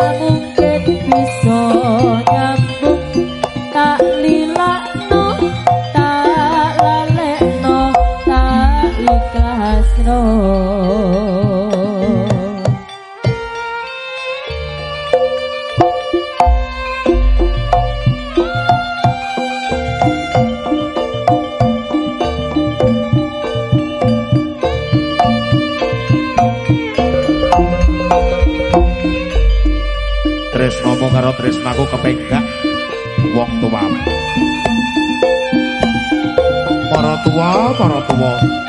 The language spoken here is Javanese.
buket bisa nyangkup tak nilakno tak lalekno thank you. tresnamu karo tresnaku kepenggak wong tuwa para tuwa para tuwa, para tuwa.